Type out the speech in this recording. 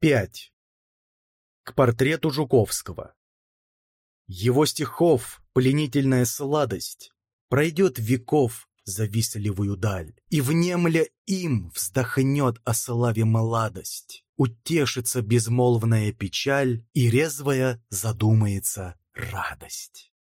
5. К портрету Жуковского. Его стихов пленительная сладость Пройдет веков завистливую даль, И, внемля им, вздохнет о славе молодость, Утешится безмолвная печаль, И резвая задумается радость.